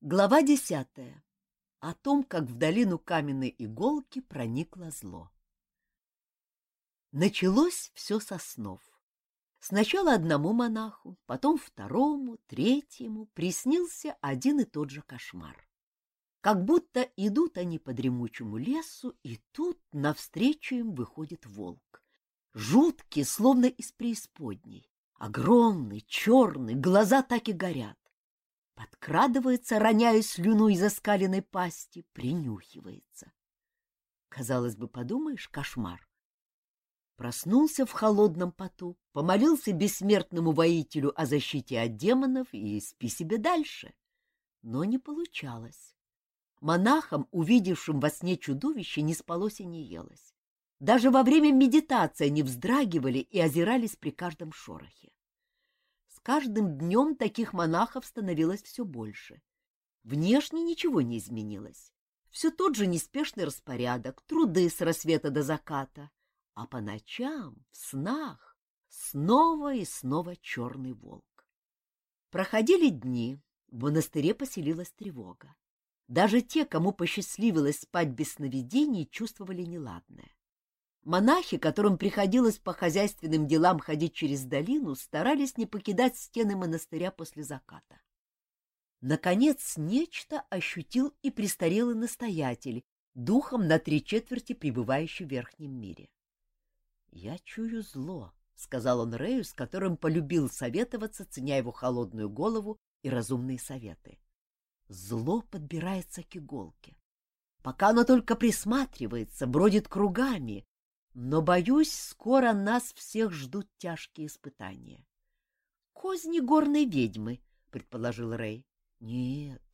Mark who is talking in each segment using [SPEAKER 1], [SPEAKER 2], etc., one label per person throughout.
[SPEAKER 1] Глава десятая. О том, как в долину каменной иголки проникло зло. Началось все со снов. Сначала одному монаху, потом второму, третьему приснился один и тот же кошмар. Как будто идут они по дремучему лесу, и тут навстречу им выходит волк. Жуткий, словно из преисподней. Огромный, черный, глаза так и горят. Подкрадывается, роняя слюну из оскаленной пасти, принюхивается. Казалось бы, подумаешь, кошмар. Проснулся в холодном поту, помолился бессмертному воителю о защите от демонов и спи себе дальше. Но не получалось. Монахам, увидевшим во сне чудовище, не спалось и не елось. Даже во время медитации они вздрагивали и озирались при каждом шорохе. Каждым днем таких монахов становилось все больше. Внешне ничего не изменилось. Все тот же неспешный распорядок, труды с рассвета до заката. А по ночам, в снах, снова и снова черный волк. Проходили дни, в монастыре поселилась тревога. Даже те, кому посчастливилось спать без сновидений, чувствовали неладное. Монахи, которым приходилось по хозяйственным делам ходить через долину, старались не покидать стены монастыря после заката. Наконец, нечто ощутил и престарелый настоятель, духом на три четверти пребывающий в верхнем мире. — Я чую зло, — сказал он Рею, с которым полюбил советоваться, ценя его холодную голову и разумные советы. Зло подбирается к иголке. Пока оно только присматривается, бродит кругами, но, боюсь, скоро нас всех ждут тяжкие испытания. — Козни горной ведьмы, — предположил Рэй. — Нет,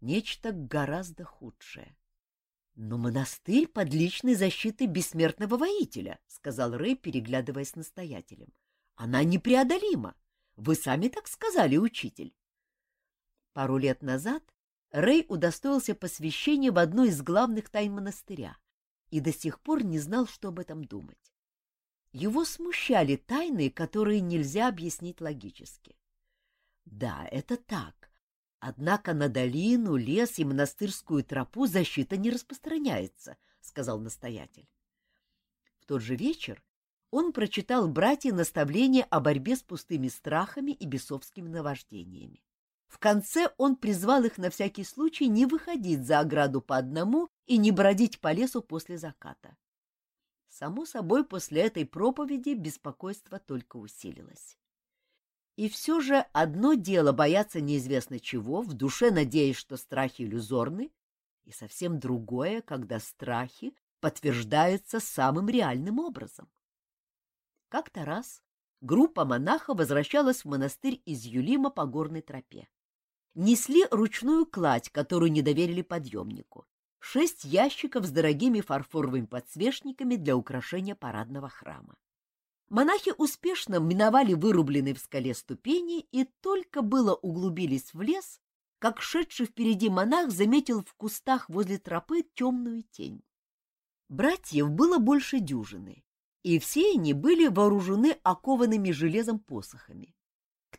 [SPEAKER 1] нечто гораздо худшее. — Но монастырь под личной защитой бессмертного воителя, — сказал Рэй, переглядываясь с настоятелем. — Она непреодолима. Вы сами так сказали, учитель. Пару лет назад Рэй удостоился посвящения в одну из главных тайн монастыря — и до сих пор не знал, что об этом думать. Его смущали тайны, которые нельзя объяснить логически. Да, это так. Однако на долину, лес и монастырскую тропу защита не распространяется, сказал настоятель. В тот же вечер он прочитал братьям наставление о борьбе с пустыми страхами и бесовскими наваждениями. Конце он призвал их на всякий случай не выходить за ограду по одному и не бродить по лесу после заката. Само собой, после этой проповеди беспокойство только усилилось. И все же одно дело бояться неизвестно чего, в душе надеясь, что страхи иллюзорны, и совсем другое, когда страхи подтверждаются самым реальным образом. Как-то раз группа монахов возвращалась в монастырь из Юлима по горной тропе несли ручную кладь, которую не доверили подъемнику, шесть ящиков с дорогими фарфоровыми подсвечниками для украшения парадного храма. Монахи успешно миновали вырубленные в скале ступени и только было углубились в лес, как шедший впереди монах заметил в кустах возле тропы темную тень. Братьев было больше дюжины, и все они были вооружены окованными железом посохами.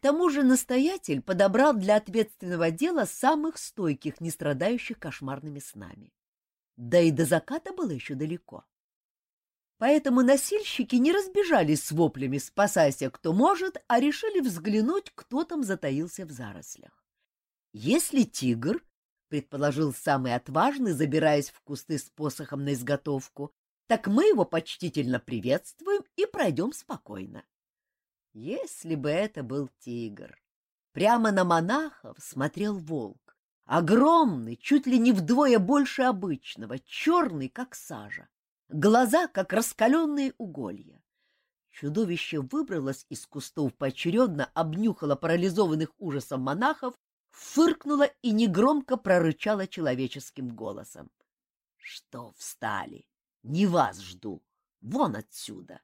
[SPEAKER 1] Тому же настоятель подобрал для ответственного дела самых стойких, не страдающих кошмарными снами. Да и до заката было еще далеко. Поэтому носильщики не разбежались с воплями «спасайся, кто может», а решили взглянуть, кто там затаился в зарослях. Если тигр, предположил самый отважный, забираясь в кусты с посохом на изготовку, так мы его почтительно приветствуем и пройдем спокойно. Если бы это был тигр. Прямо на монахов смотрел волк. Огромный, чуть ли не вдвое больше обычного, черный, как сажа. Глаза, как раскаленные уголья. Чудовище выбралось из кустов поочередно, обнюхало парализованных ужасом монахов, фыркнуло и негромко прорычало человеческим голосом. — Что встали? Не вас жду. Вон отсюда!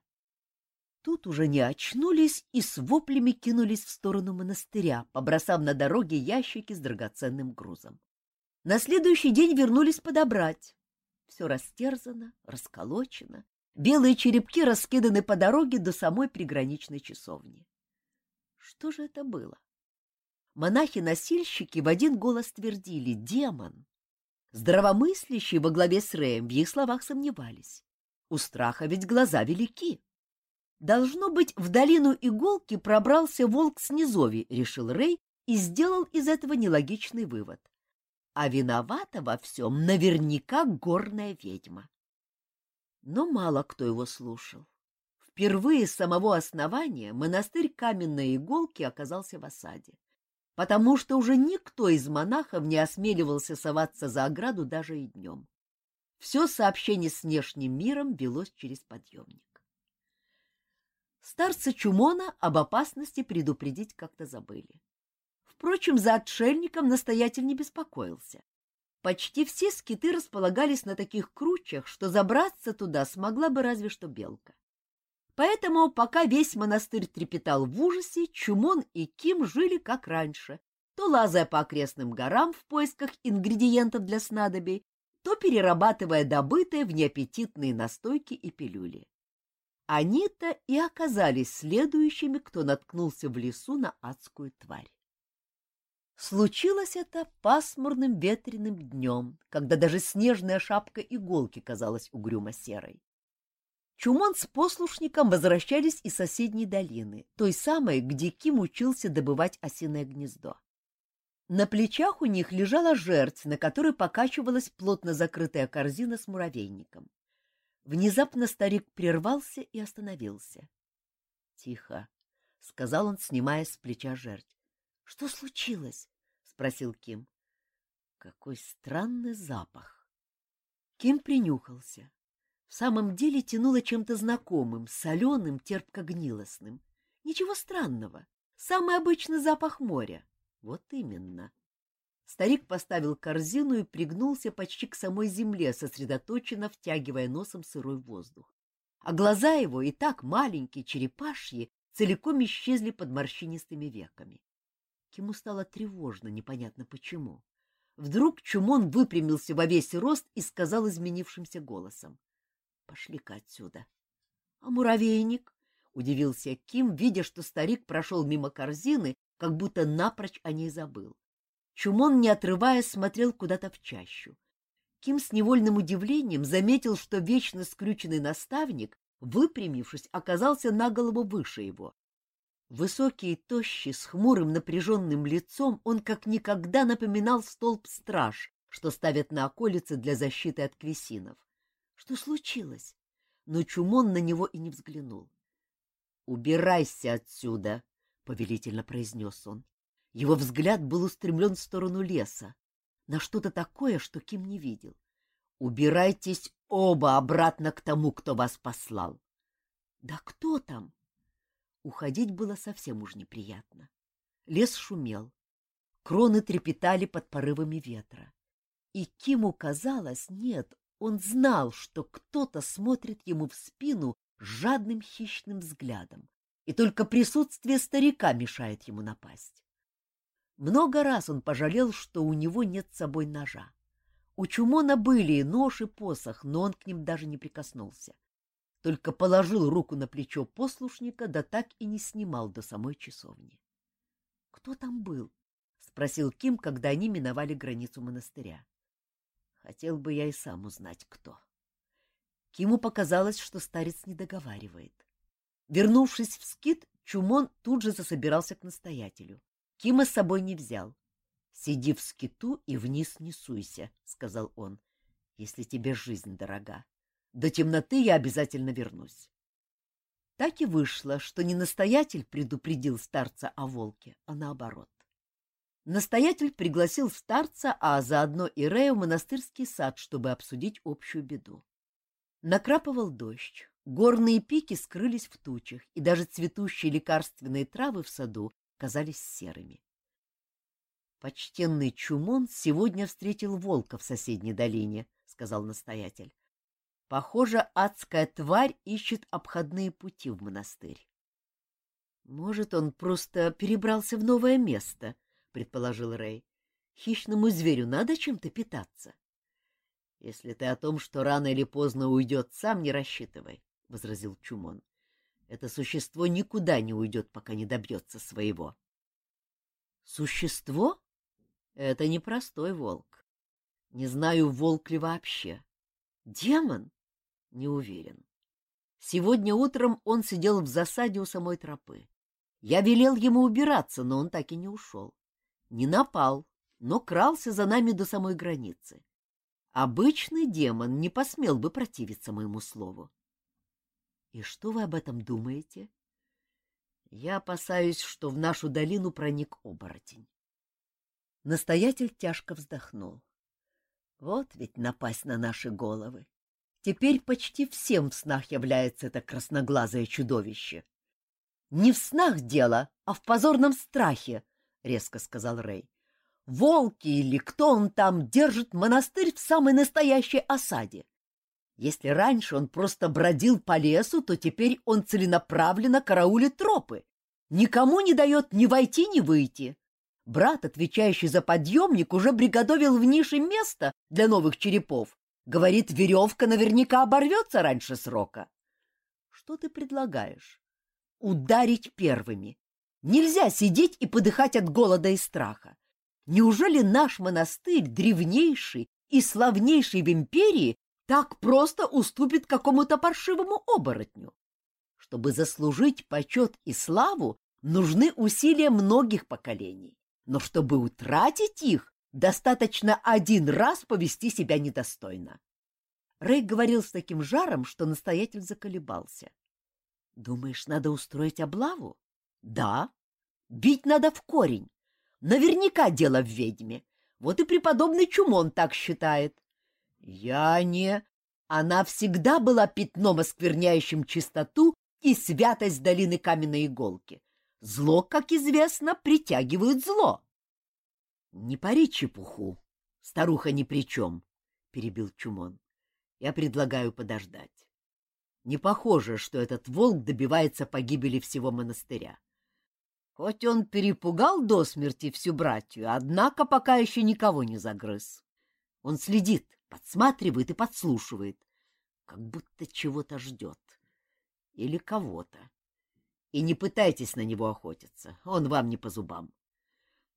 [SPEAKER 1] Тут уже не очнулись и с воплями кинулись в сторону монастыря, побросав на дороге ящики с драгоценным грузом. На следующий день вернулись подобрать. Все растерзано, расколочено, белые черепки раскиданы по дороге до самой приграничной часовни. Что же это было? монахи-носильщики в один голос твердили «демон». Здравомыслящие во главе с Рэем в их словах сомневались. У страха ведь глаза велики. Должно быть, в долину иголки пробрался волк с низови, решил Рэй и сделал из этого нелогичный вывод. А виновата во всем наверняка горная ведьма. Но мало кто его слушал. Впервые с самого основания монастырь каменной иголки оказался в осаде, потому что уже никто из монахов не осмеливался соваться за ограду даже и днем. Все сообщение с внешним миром велось через подъемник. Старца Чумона об опасности предупредить как-то забыли. Впрочем, за отшельником настоятель не беспокоился. Почти все скиты располагались на таких кручах, что забраться туда смогла бы разве что белка. Поэтому, пока весь монастырь трепетал в ужасе, Чумон и Ким жили как раньше, то лазая по окрестным горам в поисках ингредиентов для снадобий, то перерабатывая добытое в неаппетитные настойки и пилюли. Они-то и оказались следующими, кто наткнулся в лесу на адскую тварь. Случилось это пасмурным ветреным днем, когда даже снежная шапка иголки казалась угрюмо серой. Чумон с послушником возвращались из соседней долины, той самой, где Ким учился добывать осиное гнездо. На плечах у них лежала жерть, на которой покачивалась плотно закрытая корзина с муравейником. Внезапно старик прервался и остановился. — Тихо, — сказал он, снимая с плеча жерть. — Что случилось? — спросил Ким. — Какой странный запах! Ким принюхался. В самом деле тянуло чем-то знакомым, соленым, терпко-гнилостным. Ничего странного. Самый обычный запах моря. Вот именно. Старик поставил корзину и пригнулся почти к самой земле, сосредоточенно втягивая носом сырой воздух. А глаза его, и так маленькие, черепашьи, целиком исчезли под морщинистыми веками. Ему стало тревожно, непонятно почему. Вдруг Чумон выпрямился во весь рост и сказал изменившимся голосом. Пошли-ка отсюда. — А муравейник? — удивился Ким, видя, что старик прошел мимо корзины, как будто напрочь о ней забыл. Чумон, не отрываясь, смотрел куда-то в чащу. Ким с невольным удивлением заметил, что вечно скрюченный наставник, выпрямившись, оказался на голову выше его. Высокий и тощий, с хмурым напряженным лицом, он как никогда напоминал столб страж, что ставят на околице для защиты от квесинов. Что случилось? Но Чумон на него и не взглянул. — Убирайся отсюда! — повелительно произнес он. Его взгляд был устремлен в сторону леса, на что-то такое, что Ким не видел. — Убирайтесь оба обратно к тому, кто вас послал. — Да кто там? Уходить было совсем уж неприятно. Лес шумел, кроны трепетали под порывами ветра. И Киму казалось, нет, он знал, что кто-то смотрит ему в спину жадным хищным взглядом, и только присутствие старика мешает ему напасть. Много раз он пожалел, что у него нет с собой ножа. У Чумона были и нож, и посох, но он к ним даже не прикоснулся. Только положил руку на плечо послушника, да так и не снимал до самой часовни. — Кто там был? — спросил Ким, когда они миновали границу монастыря. Хотел бы я и сам узнать, кто. Киму показалось, что старец не договаривает. Вернувшись в скит, Чумон тут же засобирался к настоятелю. Кима с собой не взял. — Сиди в скиту и вниз не суйся, — сказал он, — если тебе жизнь дорога. До темноты я обязательно вернусь. Так и вышло, что не настоятель предупредил старца о волке, а наоборот. Настоятель пригласил старца, а заодно и Рея в монастырский сад, чтобы обсудить общую беду. Накрапывал дождь, горные пики скрылись в тучах, и даже цветущие лекарственные травы в саду казались серыми. «Почтенный Чумон сегодня встретил волка в соседней долине», — сказал настоятель. «Похоже, адская тварь ищет обходные пути в монастырь». «Может, он просто перебрался в новое место», — предположил Рэй. Хищному зверю надо чем-то питаться. — Если ты о том, что рано или поздно уйдет, сам не рассчитывай, — возразил Чумон. — Это существо никуда не уйдет, пока не добьется своего. — Существо? Это не простой волк. Не знаю, волк ли вообще. Демон? Не уверен. Сегодня утром он сидел в засаде у самой тропы. Я велел ему убираться, но он так и не ушел. Не напал, но крался за нами до самой границы. Обычный демон не посмел бы противиться моему слову. И что вы об этом думаете? Я опасаюсь, что в нашу долину проник оборотень. Настоятель тяжко вздохнул. Вот ведь напасть на наши головы. Теперь почти всем в снах является это красноглазое чудовище. — Не в снах дело, а в позорном страхе, — резко сказал Рэй. — Волки или кто он там держит монастырь в самой настоящей осаде. Если раньше он просто бродил по лесу, то теперь он целенаправленно караулит тропы. Никому не дает ни войти, ни выйти. Брат, отвечающий за подъемник, уже бригадовил в нише место для новых черепов. Говорит, веревка наверняка оборвется раньше срока. Что ты предлагаешь? Ударить первыми. Нельзя сидеть и подыхать от голода и страха. Неужели наш монастырь, древнейший и славнейший в империи, так просто уступит какому-то паршивому оборотню. Чтобы заслужить почет и славу, нужны усилия многих поколений. Но чтобы утратить их, достаточно один раз повести себя недостойно. Рэй говорил с таким жаром, что настоятель заколебался. — Думаешь, надо устроить облаву? — Да. Бить надо в корень. Наверняка дело в ведьме. Вот и преподобный Чумон так считает. Я не... Она всегда была пятном, оскверняющим чистоту и святость долины каменной иголки. Зло, как известно, притягивает зло. — Не пари чепуху, старуха ни при чем, — перебил Чумон. — Я предлагаю подождать. Не похоже, что этот волк добивается погибели всего монастыря. Хоть он перепугал до смерти всю братью, однако пока еще никого не загрыз. Он следит, подсматривает и подслушивает, как будто чего-то ждет. Или кого-то. И не пытайтесь на него охотиться, он вам не по зубам.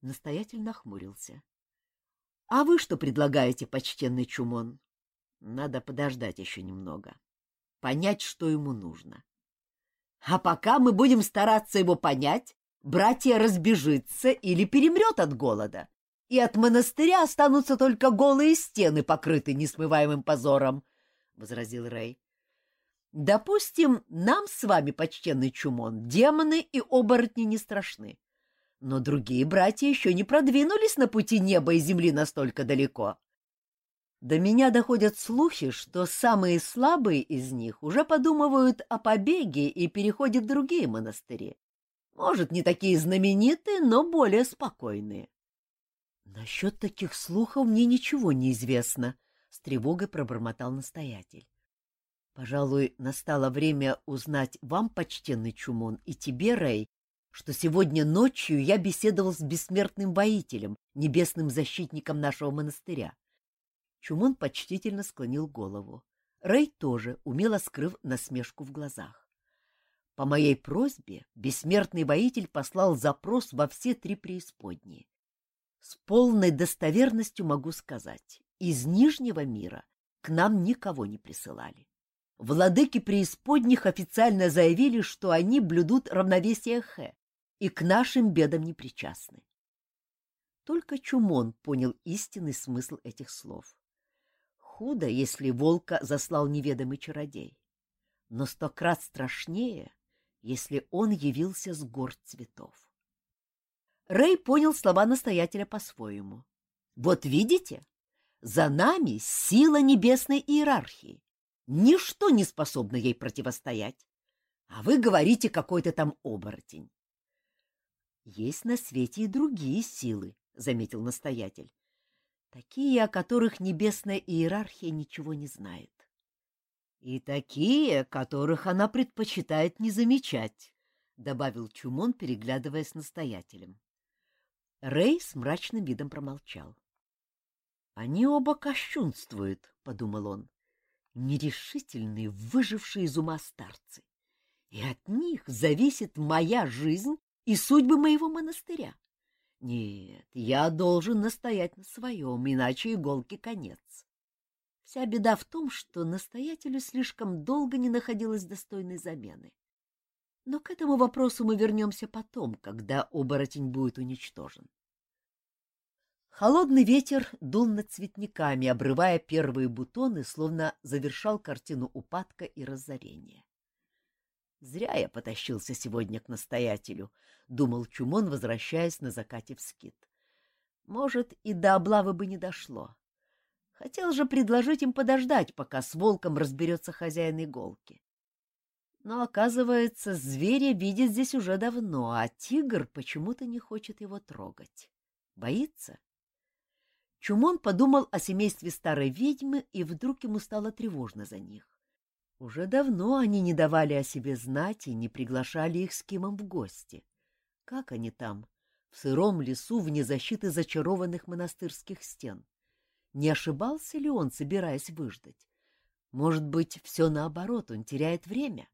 [SPEAKER 1] Настоятель нахмурился. — А вы что предлагаете, почтенный Чумон? Надо подождать еще немного. Понять, что ему нужно. А пока мы будем стараться его понять, братья разбежится или перемрет от голода и от монастыря останутся только голые стены, покрытые несмываемым позором, — возразил Рэй. — Допустим, нам с вами, почтенный Чумон, демоны и оборотни не страшны. Но другие братья еще не продвинулись на пути неба и земли настолько далеко. До меня доходят слухи, что самые слабые из них уже подумывают о побеге и переходят в другие монастыри. Может, не такие знаменитые, но более спокойные. Насчет таких слухов мне ничего не известно, с тревогой пробормотал настоятель. Пожалуй, настало время узнать вам, почтенный Чумон, и тебе, Рэй, что сегодня ночью я беседовал с бессмертным воителем, небесным защитником нашего монастыря. Чумон почтительно склонил голову. Рэй тоже, умело скрыв насмешку в глазах. По моей просьбе бессмертный воитель послал запрос во все три преисподние. С полной достоверностью могу сказать, из Нижнего мира к нам никого не присылали. Владыки преисподних официально заявили, что они блюдут равновесие Хэ и к нашим бедам не причастны. Только Чумон понял истинный смысл этих слов. Худо, если волка заслал неведомый чародей, но сто крат страшнее, если он явился с гор цветов. Рэй понял слова настоятеля по-своему. Вот видите, за нами сила небесной иерархии. Ничто не способно ей противостоять. А вы говорите какой-то там оборотень. Есть на свете и другие силы, заметил настоятель. Такие, о которых небесная иерархия ничего не знает. И такие, которых она предпочитает не замечать, добавил Чумон, переглядываясь с настоятелем. Рэй с мрачным видом промолчал. «Они оба кощунствуют», — подумал он, — «нерешительные, выжившие из ума старцы. И от них зависит моя жизнь и судьбы моего монастыря. Нет, я должен настоять на своем, иначе иголки конец. Вся беда в том, что настоятелю слишком долго не находилось достойной замены. Но к этому вопросу мы вернемся потом, когда оборотень будет уничтожен. Холодный ветер дул над цветниками, обрывая первые бутоны, словно завершал картину упадка и разорения. Зря я потащился сегодня к настоятелю, — думал Чумон, возвращаясь на закате в скит. Может, и до облавы бы не дошло. Хотел же предложить им подождать, пока с волком разберется хозяин иголки. Но, оказывается, зверя видит здесь уже давно, а тигр почему-то не хочет его трогать. Боится? Чумон подумал о семействе старой ведьмы, и вдруг ему стало тревожно за них. Уже давно они не давали о себе знать и не приглашали их с Кимом в гости. Как они там, в сыром лесу, вне защиты зачарованных монастырских стен? Не ошибался ли он, собираясь выждать? Может быть, все наоборот, он теряет время?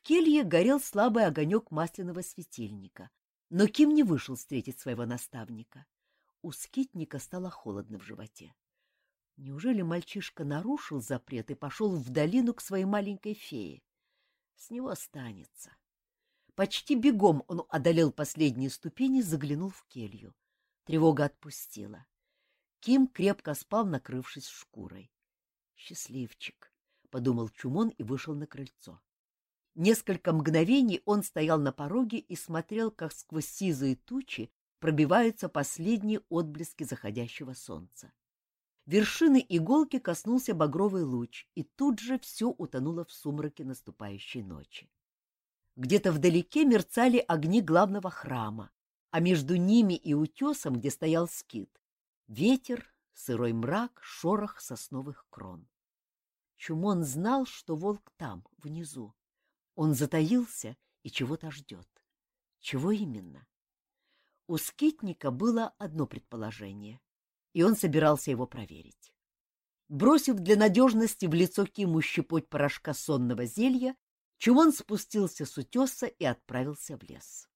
[SPEAKER 1] В келье горел слабый огонек масляного светильника, но Ким не вышел встретить своего наставника. У скитника стало холодно в животе. Неужели мальчишка нарушил запрет и пошел в долину к своей маленькой фее? С него останется. Почти бегом он одолел последние ступени, заглянул в келью. Тревога отпустила. Ким крепко спал, накрывшись шкурой. «Счастливчик», — подумал Чумон и вышел на крыльцо. Несколько мгновений он стоял на пороге и смотрел, как сквозь сизые тучи пробиваются последние отблески заходящего солнца. Вершины иголки коснулся багровый луч, и тут же все утонуло в сумраке наступающей ночи. Где-то вдалеке мерцали огни главного храма, а между ними и утесом, где стоял скит, ветер, сырой мрак, шорох сосновых крон. Чумон знал, что волк там, внизу. Он затаился и чего-то ждет. Чего именно? У скитника было одно предположение, и он собирался его проверить. Бросив для надежности в лицо Киму щепоть порошка сонного зелья, Чумон спустился с утеса и отправился в лес.